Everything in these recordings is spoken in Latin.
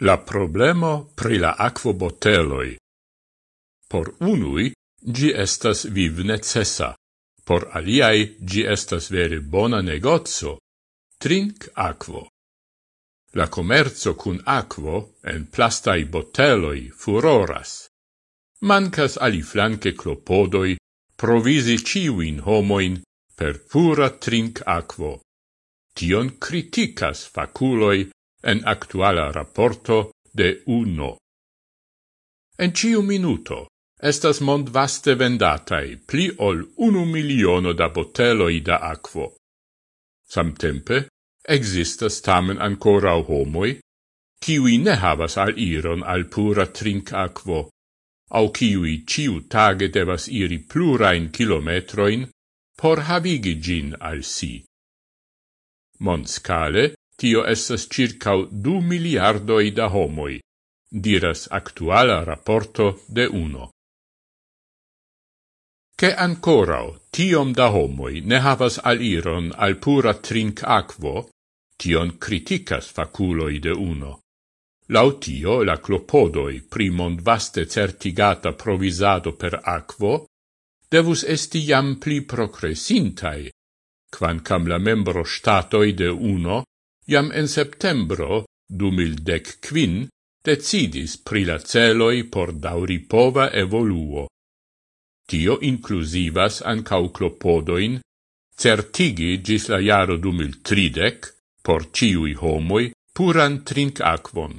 La problemo pri la aquoboteloi. Por unui, gi estas viv necessa. Por aliai, gi estas vere bona negozio. Trink aquo. La commerzo cun aquo en plastai boteloi furoras. Mancas ali flanque clopodoi provisi ciuin homoin per pura trink aquo. Tion criticas faculoi en actuala rapporto de UNO. En ciu minuto estas mond vaste vendatai pli ol unu miliono da boteloi da aquo. Samtempe, existas tamen ancora homoi, kiwi ne havas al iron al pura trinc aquo, au kiwi ciu tage devas iri plurain kilometroin por havigi gin al si. Monscale, tio estas circau du miliardoi da homoi, diras actuala rapporto de uno. Che ancorau tiom da homoi ne havas aliron al pura trinc aquo, tion criticas faculoi de uno. Lautio la clopodoi primond vaste certigata provisado per aquo devus esti jam pli progressintai, quancam la membro statoi de uno Iam en septembro 2015 decidis pri la celoi por dauripova evoluo. Tio inclusivas ancau clopodoin certigi gis la jaro 2030 por ciui homoi puran trinc aquon.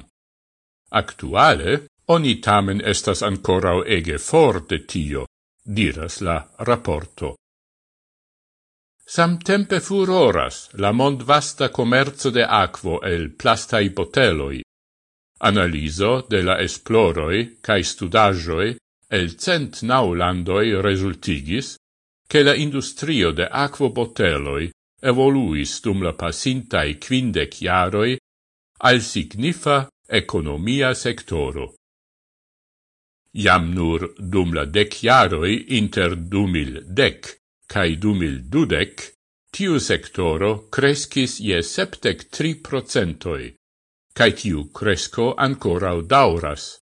Actuale, oni tamen estas ancorau ege for de tio, diras la rapporto. Samtempe furoras la mond vasta commerzo de aquo el plastai boteloi. Analiso de la esploroi cae studagioi el cent naulandoi resultigis che la industrio de aquo boteloi evoluis dum la pasintai quindec iaroi al signifa economia sectoro. Iam nur dum la dec iaroi inter dumil dec cae du mil dudec, tiu sectoro crescis je septec tri procentoi, cae tiu cresco ancorau dauras.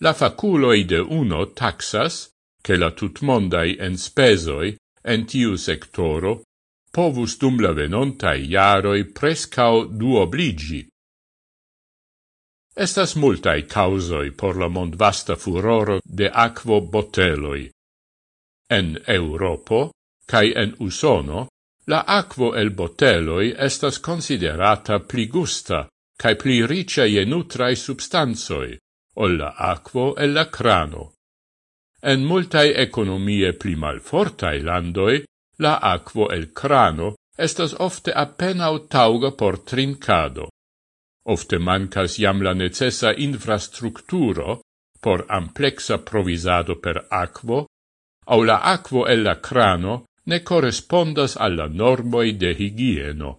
La faculoi de uno taxas, che la tutmondai enspesoi en tiu sectoro povus dum la venontai iaroi du duobligi. Estas multai causoi por la mond vasta furoro de aquo boteloi. En Europo, cae en Usono, la aquo el boteloi estas considerata pli gusta, cae pli ricia je nutrae substanzoi, ol la aquo el la crano. En multae economie pli malfortae landoi, la aquo el crano estas ofte appenao tauga por trincado. Ofte mancas jam la necessa infrastructuro por amplexa provisado per aquo, au la aquo el la crano ne correspondas alla normoi de higieno.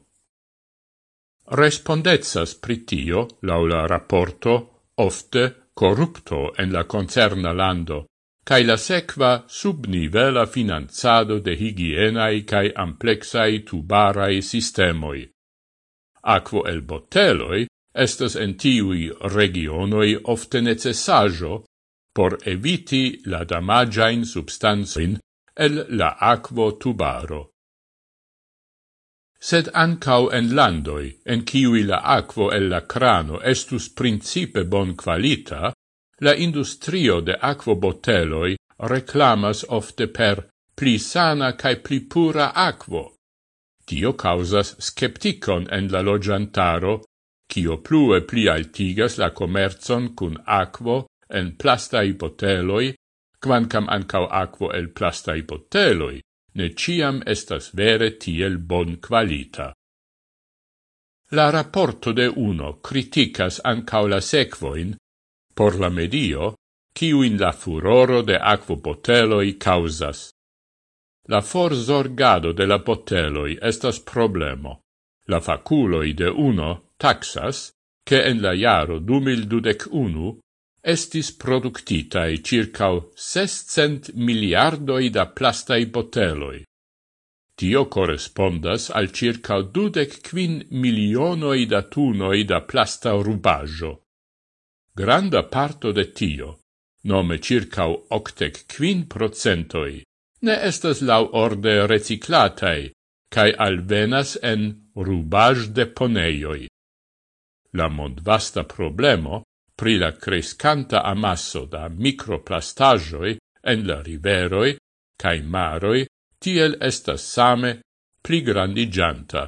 Respondezas pritio, laula rapporto, ofte corrupto en la concerna lando, cae la sequa subnivela finanzado de higienae cae amplexai tubarae sistemoi. Aquo el boteloi estas en tiui regionoi ofte necessajo por eviti la damagiain substanzoin el la aquo tubaro. Sed ancau en landoi, en ciui la aquo el la crano estus principe bon qualita, la industrio de aquo boteloi reclamas ofte per pli sana cae pli pura aquo. Tio causas skepticon en la logiantaro, cio plue pli altigas la commerzon cun aquo en plastai boteloi quancam ancau aquo el plastai boteloi, ne ciam estas vere tiel bon qualita. La rapporto de uno criticas ancau la sequoin, por la medio, ciuin la furoro de aquo boteloi causas. La forzorgado de la boteloi estas problemo. La faculoi de uno taxas, che en la iaro 2021 estis productitae circau 600 miliardoi da plastai boteloi. Tio correspondas al circa 25 milionoi da tunoi da plasta rubaggio. Granda parto de tio, nome circa octec quin procentoi, ne estas lau orde reciclatai, cae alvenas en rubage deponeioi. La mondvasta problemo pri la crescanta amasso da microplastagioi en la riveroi cae maroi, tiel estas same pligrandigianta.